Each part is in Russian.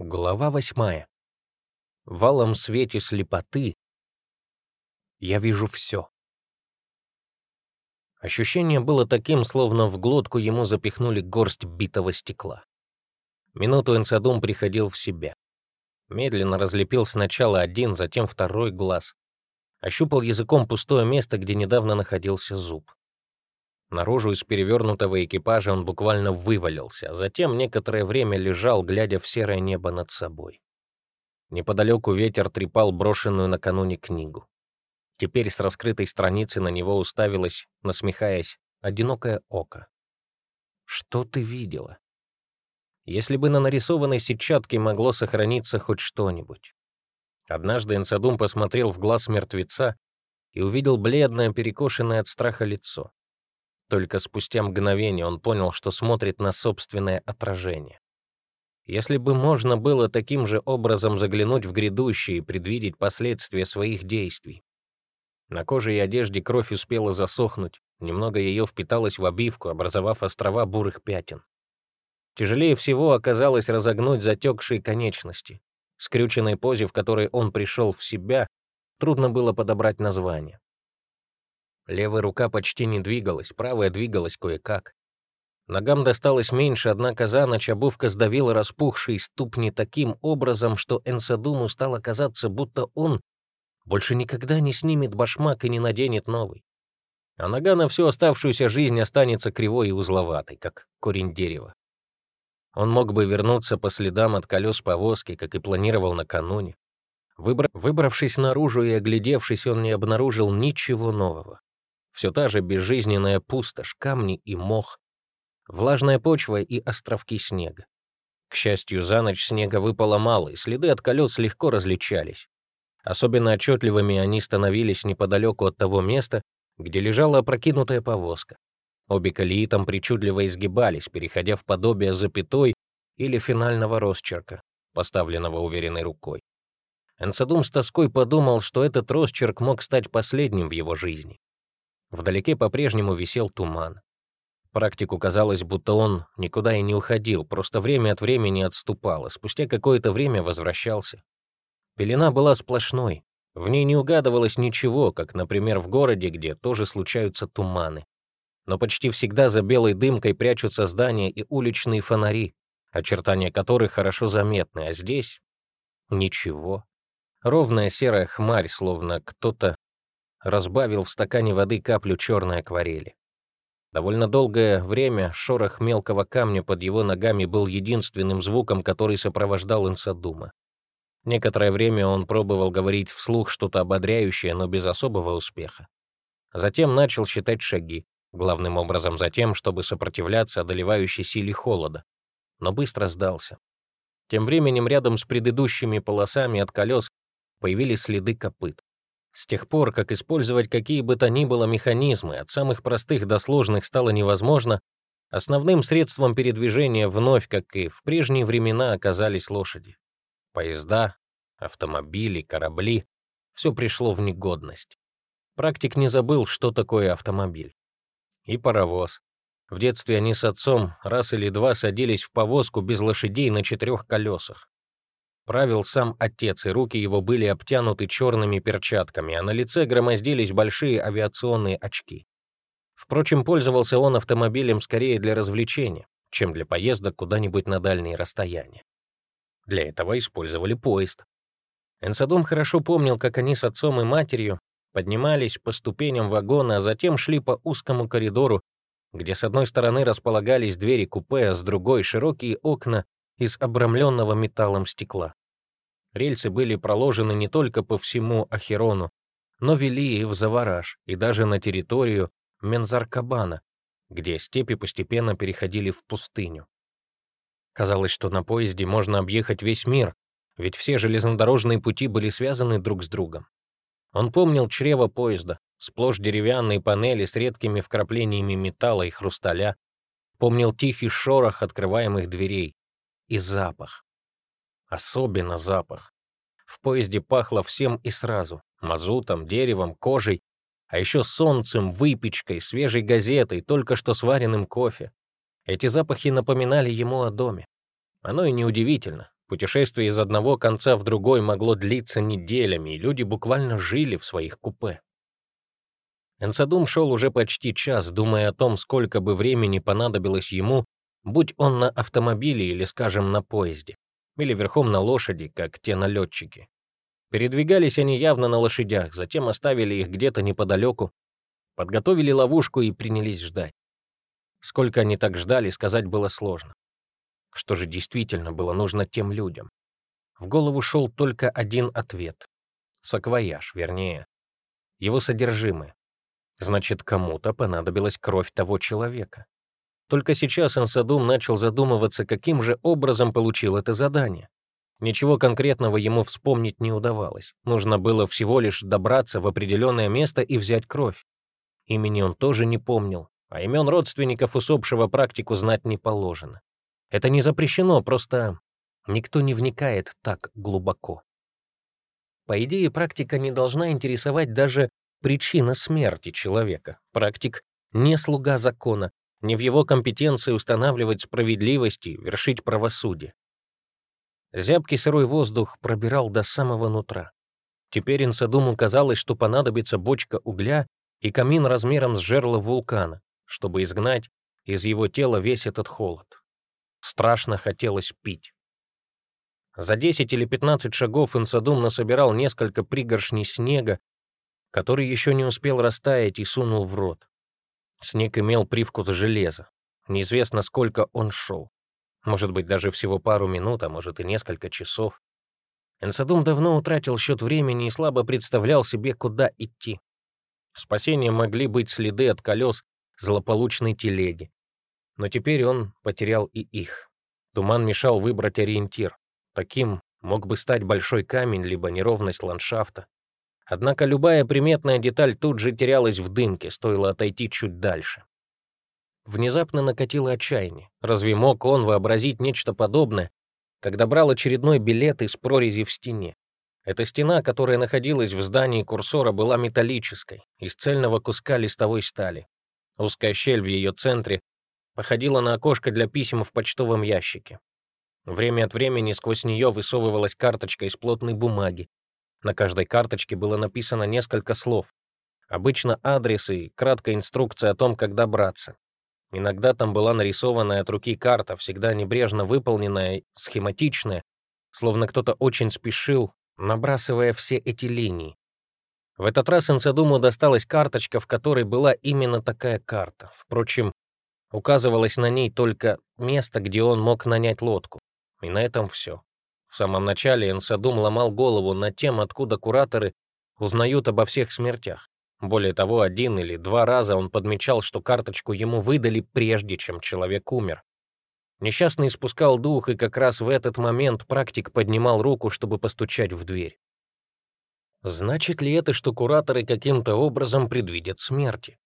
Глава восьмая. В алом свете слепоты я вижу все. Ощущение было таким, словно в глотку ему запихнули горсть битого стекла. Минуту Энсадум приходил в себя. Медленно разлепил сначала один, затем второй глаз. Ощупал языком пустое место, где недавно находился зуб. Наружу из перевернутого экипажа он буквально вывалился, а затем некоторое время лежал, глядя в серое небо над собой. Неподалеку ветер трепал брошенную накануне книгу. Теперь с раскрытой страницы на него уставилось, насмехаясь, одинокое око. Что ты видела? Если бы на нарисованной сетчатке могло сохраниться хоть что-нибудь. Однажды Энсадум посмотрел в глаз мертвеца и увидел бледное, перекошенное от страха лицо. Только спустя мгновение он понял, что смотрит на собственное отражение. Если бы можно было таким же образом заглянуть в грядущее и предвидеть последствия своих действий. На коже и одежде кровь успела засохнуть, немного ее впиталось в обивку, образовав острова бурых пятен. Тяжелее всего оказалось разогнуть затекшие конечности. Скрюченной позе, в которой он пришел в себя, трудно было подобрать название. Левая рука почти не двигалась, правая двигалась кое-как. Ногам досталось меньше, однако за ночь обувка сдавила распухшие ступни таким образом, что Энсадуму стало казаться, будто он больше никогда не снимет башмак и не наденет новый. А нога на всю оставшуюся жизнь останется кривой и узловатой, как корень дерева. Он мог бы вернуться по следам от колес повозки, как и планировал накануне. Выбра... Выбравшись наружу и оглядевшись, он не обнаружил ничего нового. Все та же безжизненная пустошь, камни и мох, влажная почва и островки снега. К счастью, за ночь снега выпало мало, и следы от колес легко различались. Особенно отчетливыми они становились неподалеку от того места, где лежала опрокинутая повозка. Обе колеи там причудливо изгибались, переходя в подобие запятой или финального росчерка, поставленного уверенной рукой. Энсадум с тоской подумал, что этот росчерк мог стать последним в его жизни. Вдалеке по-прежнему висел туман. Практику казалось, будто он никуда и не уходил, просто время от времени отступал, а спустя какое-то время возвращался. Пелена была сплошной, в ней не угадывалось ничего, как, например, в городе, где тоже случаются туманы. Но почти всегда за белой дымкой прячутся здания и уличные фонари, очертания которых хорошо заметны, а здесь — ничего. Ровная серая хмарь, словно кто-то разбавил в стакане воды каплю черной акварели. Довольно долгое время шорох мелкого камня под его ногами был единственным звуком, который сопровождал Инсадума. Некоторое время он пробовал говорить вслух что-то ободряющее, но без особого успеха. Затем начал считать шаги, главным образом за тем, чтобы сопротивляться одолевающей силе холода, но быстро сдался. Тем временем рядом с предыдущими полосами от колес появились следы копыт. С тех пор, как использовать какие бы то ни было механизмы, от самых простых до сложных стало невозможно, основным средством передвижения вновь, как и в прежние времена, оказались лошади. Поезда, автомобили, корабли — все пришло в негодность. Практик не забыл, что такое автомобиль. И паровоз. В детстве они с отцом раз или два садились в повозку без лошадей на четырех колесах. Правил сам отец, и руки его были обтянуты черными перчатками, а на лице громоздились большие авиационные очки. Впрочем, пользовался он автомобилем скорее для развлечения, чем для поездок куда-нибудь на дальние расстояния. Для этого использовали поезд. Энсадом хорошо помнил, как они с отцом и матерью поднимались по ступеням вагона, а затем шли по узкому коридору, где с одной стороны располагались двери купе, а с другой — широкие окна из обрамленного металлом стекла. Рельсы были проложены не только по всему Ахерону, но вели и в Завараж, и даже на территорию Мензаркабана, где степи постепенно переходили в пустыню. Казалось, что на поезде можно объехать весь мир, ведь все железнодорожные пути были связаны друг с другом. Он помнил чрево поезда, сплошь деревянные панели с редкими вкраплениями металла и хрусталя, помнил тихий шорох открываемых дверей и запах. Особенно запах. В поезде пахло всем и сразу. Мазутом, деревом, кожей, а еще солнцем, выпечкой, свежей газетой, только что сваренным кофе. Эти запахи напоминали ему о доме. Оно и неудивительно. Путешествие из одного конца в другой могло длиться неделями, и люди буквально жили в своих купе. Энсадум шел уже почти час, думая о том, сколько бы времени понадобилось ему, будь он на автомобиле или, скажем, на поезде, или верхом на лошади, как те налетчики. Передвигались они явно на лошадях, затем оставили их где-то неподалеку, подготовили ловушку и принялись ждать. Сколько они так ждали, сказать было сложно. Что же действительно было нужно тем людям? В голову шел только один ответ. Саквояж, вернее. Его содержимое. Значит, кому-то понадобилась кровь того человека. Только сейчас Ансадум начал задумываться, каким же образом получил это задание. Ничего конкретного ему вспомнить не удавалось. Нужно было всего лишь добраться в определенное место и взять кровь. Имени он тоже не помнил, а имен родственников усопшего практику знать не положено. Это не запрещено, просто никто не вникает так глубоко. По идее, практика не должна интересовать даже причина смерти человека. Практик не слуга закона, не в его компетенции устанавливать справедливость и вершить правосудие. Зябкий сырой воздух пробирал до самого нутра. Теперь Инсадуму казалось, что понадобится бочка угля и камин размером с жерло вулкана, чтобы изгнать из его тела весь этот холод. Страшно хотелось пить. За 10 или 15 шагов Инсадум насобирал несколько пригоршней снега, который еще не успел растаять и сунул в рот. Снег имел привкус железа. Неизвестно, сколько он шел. Может быть, даже всего пару минут, а может и несколько часов. Энсадум давно утратил счет времени и слабо представлял себе, куда идти. Спасением могли быть следы от колес злополучной телеги. Но теперь он потерял и их. Туман мешал выбрать ориентир. Таким мог бы стать большой камень, либо неровность ландшафта. Однако любая приметная деталь тут же терялась в дымке, стоило отойти чуть дальше. Внезапно накатило отчаяние. Разве мог он вообразить нечто подобное, когда брал очередной билет из прорези в стене? Эта стена, которая находилась в здании курсора, была металлической, из цельного куска листовой стали. Узкая щель в ее центре походила на окошко для писем в почтовом ящике. Время от времени сквозь нее высовывалась карточка из плотной бумаги. На каждой карточке было написано несколько слов. Обычно адрес и краткая инструкция о том, как добраться. Иногда там была нарисованная от руки карта, всегда небрежно выполненная, схематичная, словно кто-то очень спешил, набрасывая все эти линии. В этот раз Инсадуму досталась карточка, в которой была именно такая карта. Впрочем, Указывалось на ней только место, где он мог нанять лодку. И на этом все. В самом начале Энсадум ломал голову над тем, откуда кураторы узнают обо всех смертях. Более того, один или два раза он подмечал, что карточку ему выдали прежде, чем человек умер. Несчастный спускал дух, и как раз в этот момент практик поднимал руку, чтобы постучать в дверь. Значит ли это, что кураторы каким-то образом предвидят смерти?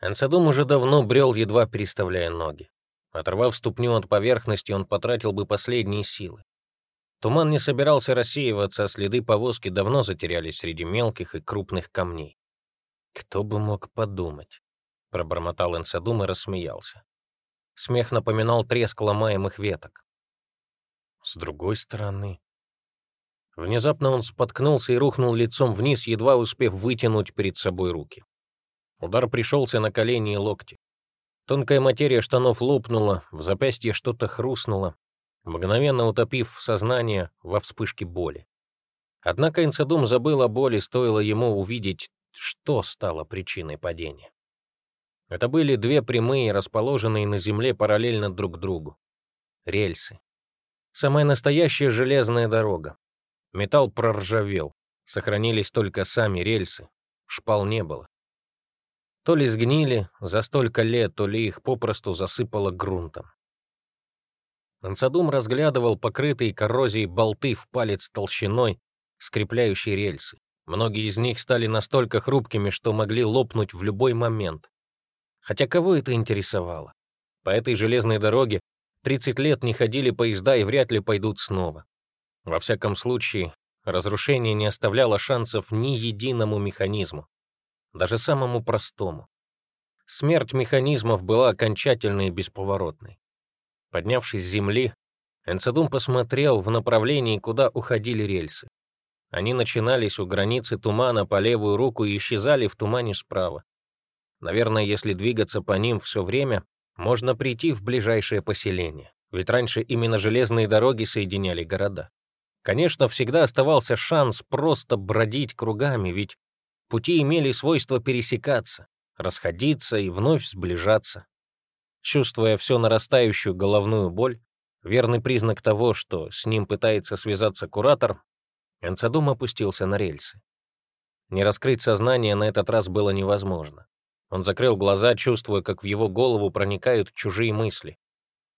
Ансадум уже давно брел, едва переставляя ноги. Оторвав ступню от поверхности, он потратил бы последние силы. Туман не собирался рассеиваться, а следы повозки давно затерялись среди мелких и крупных камней. «Кто бы мог подумать?» — пробормотал Энсадум и рассмеялся. Смех напоминал треск ломаемых веток. С другой стороны... Внезапно он споткнулся и рухнул лицом вниз, едва успев вытянуть перед собой руки. Удар пришелся на колени и локти. Тонкая материя штанов лопнула, в запястье что-то хрустнуло, мгновенно утопив сознание во вспышке боли. Однако Инцедум забыл о боли, стоило ему увидеть, что стало причиной падения. Это были две прямые, расположенные на земле параллельно друг другу. Рельсы. Самая настоящая железная дорога. Металл проржавел. Сохранились только сами рельсы. Шпал не было. То ли сгнили за столько лет, то ли их попросту засыпало грунтом. Ансадум разглядывал покрытые коррозией болты в палец толщиной, скрепляющие рельсы. Многие из них стали настолько хрупкими, что могли лопнуть в любой момент. Хотя кого это интересовало? По этой железной дороге 30 лет не ходили поезда и вряд ли пойдут снова. Во всяком случае, разрушение не оставляло шансов ни единому механизму даже самому простому. Смерть механизмов была окончательной и бесповоротной. Поднявшись с земли, Энцедум посмотрел в направлении, куда уходили рельсы. Они начинались у границы тумана по левую руку и исчезали в тумане справа. Наверное, если двигаться по ним все время, можно прийти в ближайшее поселение, ведь раньше именно железные дороги соединяли города. Конечно, всегда оставался шанс просто бродить кругами, ведь пути имели свойство пересекаться, расходиться и вновь сближаться. Чувствуя все нарастающую головную боль, верный признак того, что с ним пытается связаться куратор, Энцедум опустился на рельсы. Не раскрыть сознание на этот раз было невозможно. Он закрыл глаза, чувствуя, как в его голову проникают чужие мысли.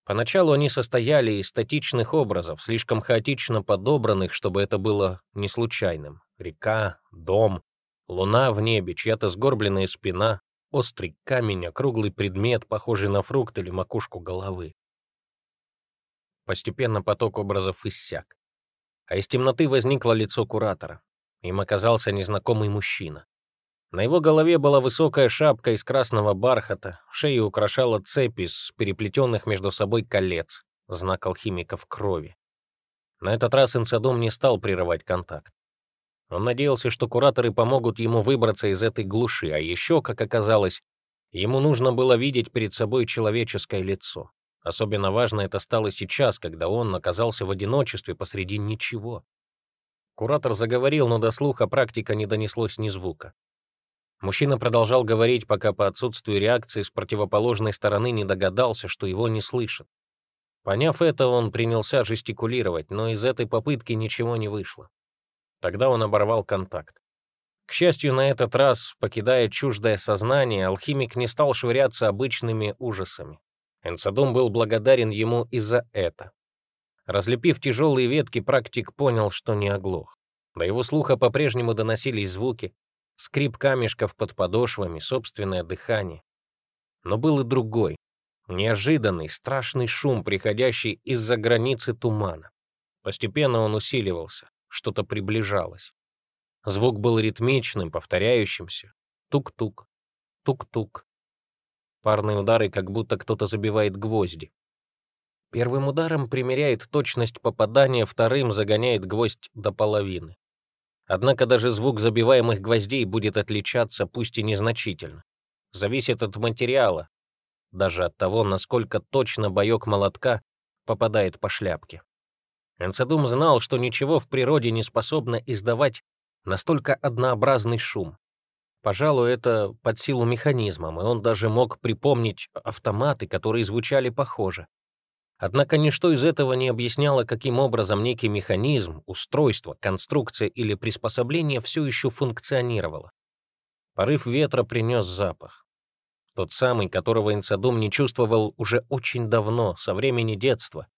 Поначалу они состояли из статичных образов, слишком хаотично подобранных, чтобы это было не случайным. Река, дом, луна в небе, чья-то сгорбленная спина, острый камень, округлый предмет, похожий на фрукт или макушку головы. Постепенно поток образов иссяк. А из темноты возникло лицо куратора. Им оказался незнакомый мужчина. На его голове была высокая шапка из красного бархата, шею украшала цепь из переплетенных между собой колец, знак алхимиков крови. На этот раз Инсадом не стал прерывать контакт. Он надеялся, что кураторы помогут ему выбраться из этой глуши, а еще, как оказалось, ему нужно было видеть перед собой человеческое лицо. Особенно важно это стало сейчас, когда он оказался в одиночестве посреди ничего. Куратор заговорил, но до слуха практика не донеслось ни звука. Мужчина продолжал говорить, пока по отсутствию реакции с противоположной стороны не догадался, что его не слышат. Поняв это, он принялся жестикулировать, но из этой попытки ничего не вышло. Тогда он оборвал контакт. К счастью, на этот раз, покидая чуждое сознание, алхимик не стал швыряться обычными ужасами. Энсадум был благодарен ему и за это. Разлепив тяжелые ветки, практик понял, что не оглох. До его слуха по-прежнему доносились звуки, скрип камешков под подошвами, собственное дыхание. Но был и другой, неожиданный, страшный шум, приходящий из-за границы тумана. Постепенно он усиливался, что-то приближалось. Звук был ритмичным, повторяющимся. Тук-тук, тук-тук. Парные удары, как будто кто-то забивает гвозди. Первым ударом примеряет точность попадания, вторым загоняет гвоздь до половины. Однако даже звук забиваемых гвоздей будет отличаться, пусть и незначительно. Зависит от материала, даже от того, насколько точно боек молотка попадает по шляпке. Энцедум знал, что ничего в природе не способно издавать настолько однообразный шум. Пожалуй, это под силу механизмам, и он даже мог припомнить автоматы, которые звучали похоже. Однако ничто из этого не объясняло, каким образом некий механизм, устройство, конструкция или приспособление все еще функционировало. Порыв ветра принес запах. Тот самый, которого Инцадум не чувствовал уже очень давно, со времени детства.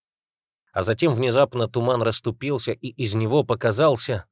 А затем внезапно туман расступился, и из него показался